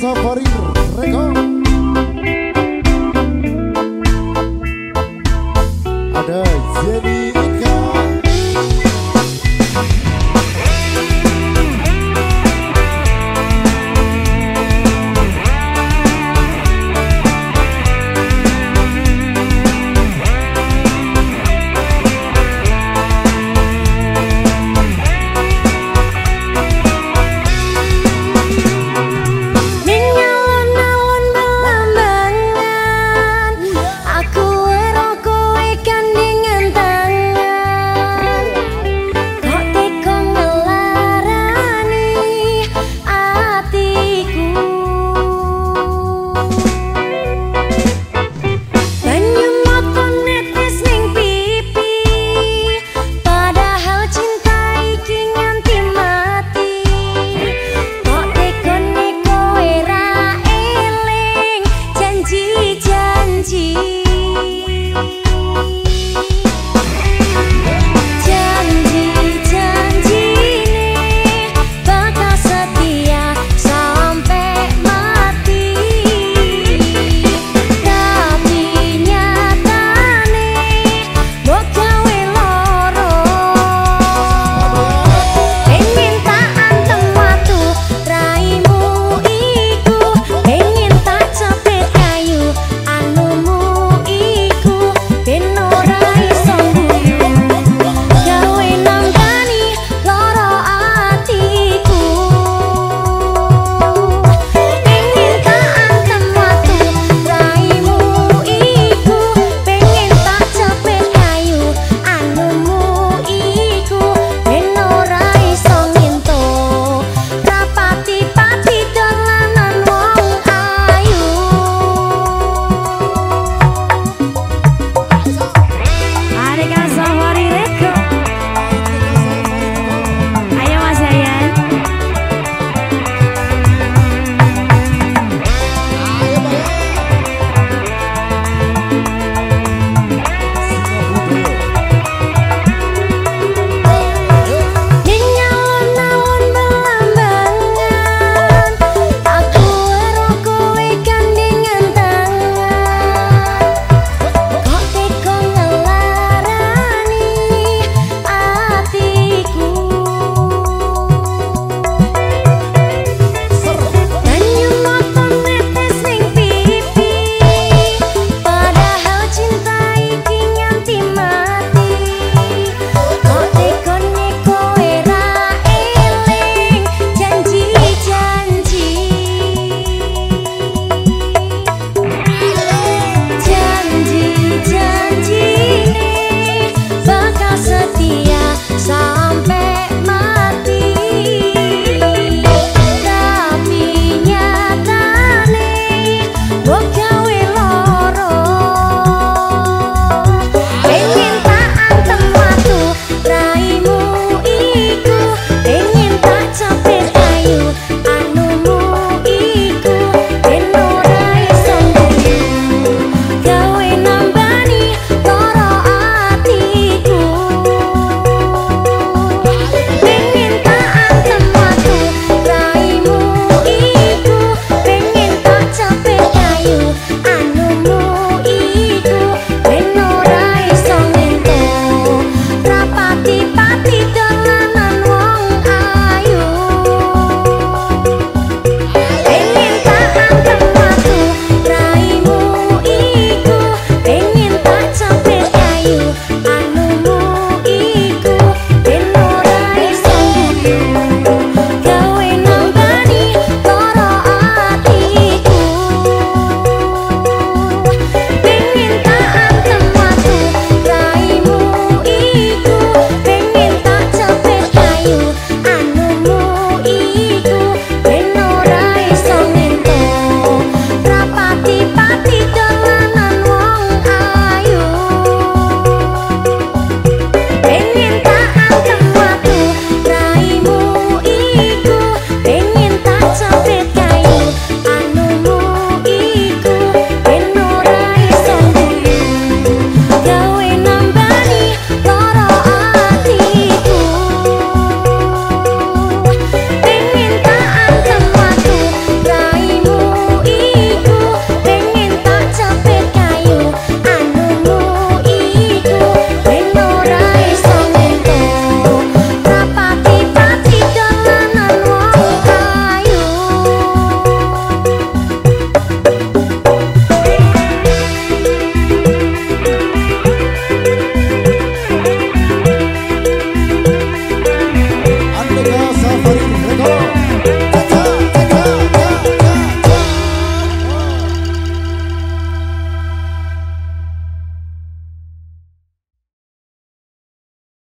Safari.